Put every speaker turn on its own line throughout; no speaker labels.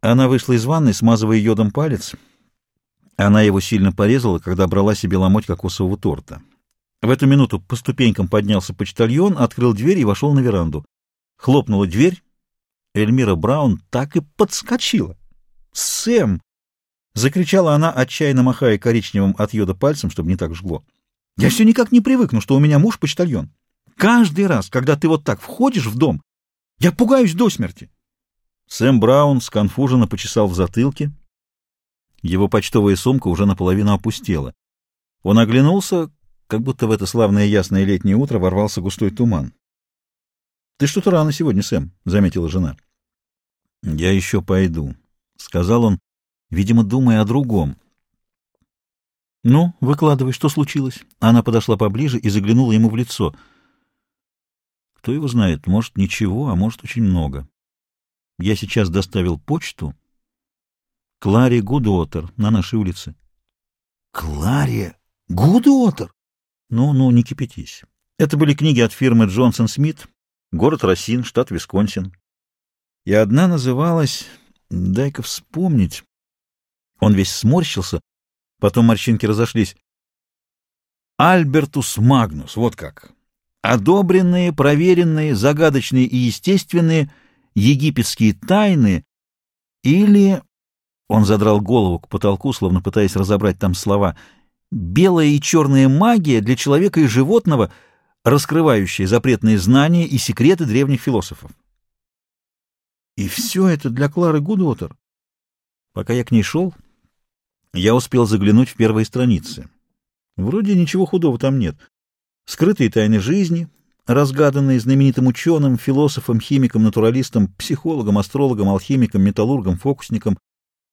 Она вышла из ванной, смазывая йодом палец. Она его сильно порезала, когда брала себе ломоть кокосового торта. В эту минуту по ступенькам поднялся почтальон, открыл дверь и вошел на веранду. Хлопнула дверь. Эльмира Браун так и подскочила. «Сэм!» — закричала она, отчаянно махая коричневым от йода пальцем, чтобы не так жгло. «Я все никак не привыкну, что у меня муж почтальон. Каждый раз, когда ты вот так входишь в дом, я пугаюсь до смерти». Сэм Браун сконфуженно почесал в затылке. Его почтовая сумка уже наполовину опустела. Он оглянулся, как будто в это славное ясное летнее утро ворвался густой туман. — Ты что-то рано сегодня, Сэм, — заметила жена. — Я еще пойду, — сказал он, видимо, думая о другом. — Ну, выкладывай, что случилось? Она подошла поближе и заглянула ему в лицо. Кто его знает, может, ничего, а может, очень много. Я сейчас доставил почту Кларе Гудуотер на нашей улице. — Кларе Гудуотер? Ну, ну, не кипятись. Это были книги от фирмы Джонсон Смит, город Росин, штат Висконсин. И одна называлась... Дай-ка вспомнить. Он весь сморщился, потом морщинки разошлись. Альбертус Магнус, вот как. Одобренные, проверенные, загадочные и естественные — египетские тайны или... Он задрал голову к потолку, словно пытаясь разобрать там слова. «Белая и черная магия для человека и животного, раскрывающая запретные знания и секреты древних философов». И все это для Клары Гудвотер. Пока я к ней шел, я успел заглянуть в первые страницы. Вроде ничего худого там нет. Скрытые тайны жизни, разгаданные знаменитым ученым, философом, химиком, натуралистом, психологом, астрологом, алхимиком, металлургом, фокусником,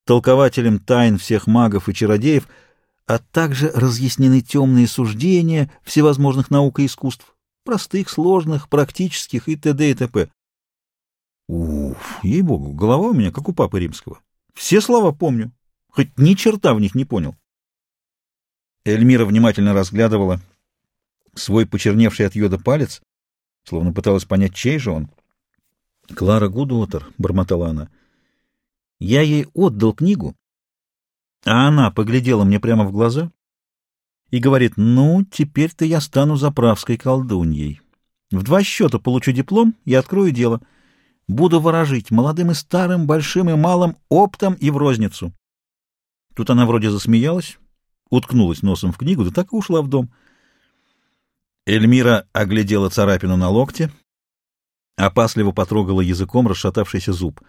толкователем тайн всех магов и чародеев, а также разъяснены темные суждения всевозможных наук и искусств, простых, сложных, практических и т.д. и т.п. Уф, ей-богу, голова у меня, как у папы римского. Все слова помню, хоть ни черта в них не понял. Эльмира внимательно разглядывала свой почерневший от йода палец, словно пыталась понять, чей же он. — Клара Гудуотер, — бормотала она, — я ей отдал книгу, а она поглядела мне прямо в глаза и говорит, ну, теперь-то я стану заправской колдуньей. В два счета получу диплом и открою дело. Буду ворожить молодым и старым, большим и малым, оптом и в розницу. Тут она вроде засмеялась, уткнулась носом в книгу, да так и ушла в дом — Эльмира оглядела царапину на локте, опасливо потрогала языком расшатавшийся зуб.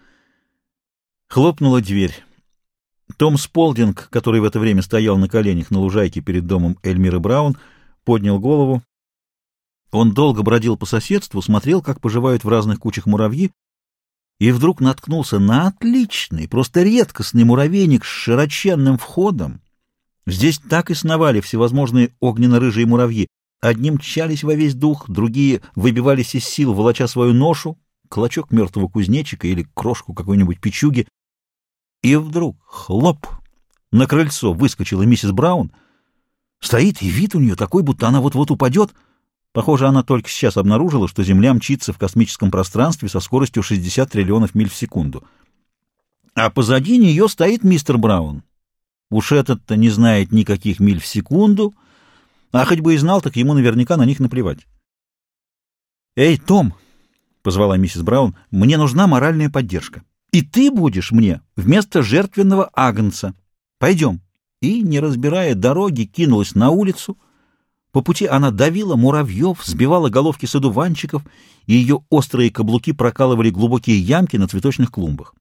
Хлопнула дверь. Том Сполдинг, который в это время стоял на коленях на лужайке перед домом Эльмиры Браун, поднял голову. Он долго бродил по соседству, смотрел, как поживают в разных кучах муравьи, и вдруг наткнулся на отличный, просто редкостный муравейник с широченным входом. Здесь так и сновали всевозможные огненно-рыжие муравьи, Одни мчались во весь дух, другие выбивались из сил, волоча свою ношу, клочок мертвого кузнечика или крошку какой-нибудь печуги. И вдруг, хлоп, на крыльцо выскочила миссис Браун. Стоит, и вид у нее такой, будто она вот-вот упадет. Похоже, она только сейчас обнаружила, что Земля мчится в космическом пространстве со скоростью 60 триллионов миль в секунду. А позади нее стоит мистер Браун. Уж этот-то не знает никаких миль в секунду — а хоть бы и знал, так ему наверняка на них наплевать. «Эй, Том!» — позвала миссис Браун. «Мне нужна моральная поддержка. И ты будешь мне вместо жертвенного агнца. Пойдем». И, не разбирая дороги, кинулась на улицу. По пути она давила муравьев, сбивала головки садуванчиков, и ее острые каблуки прокалывали глубокие ямки на цветочных клумбах.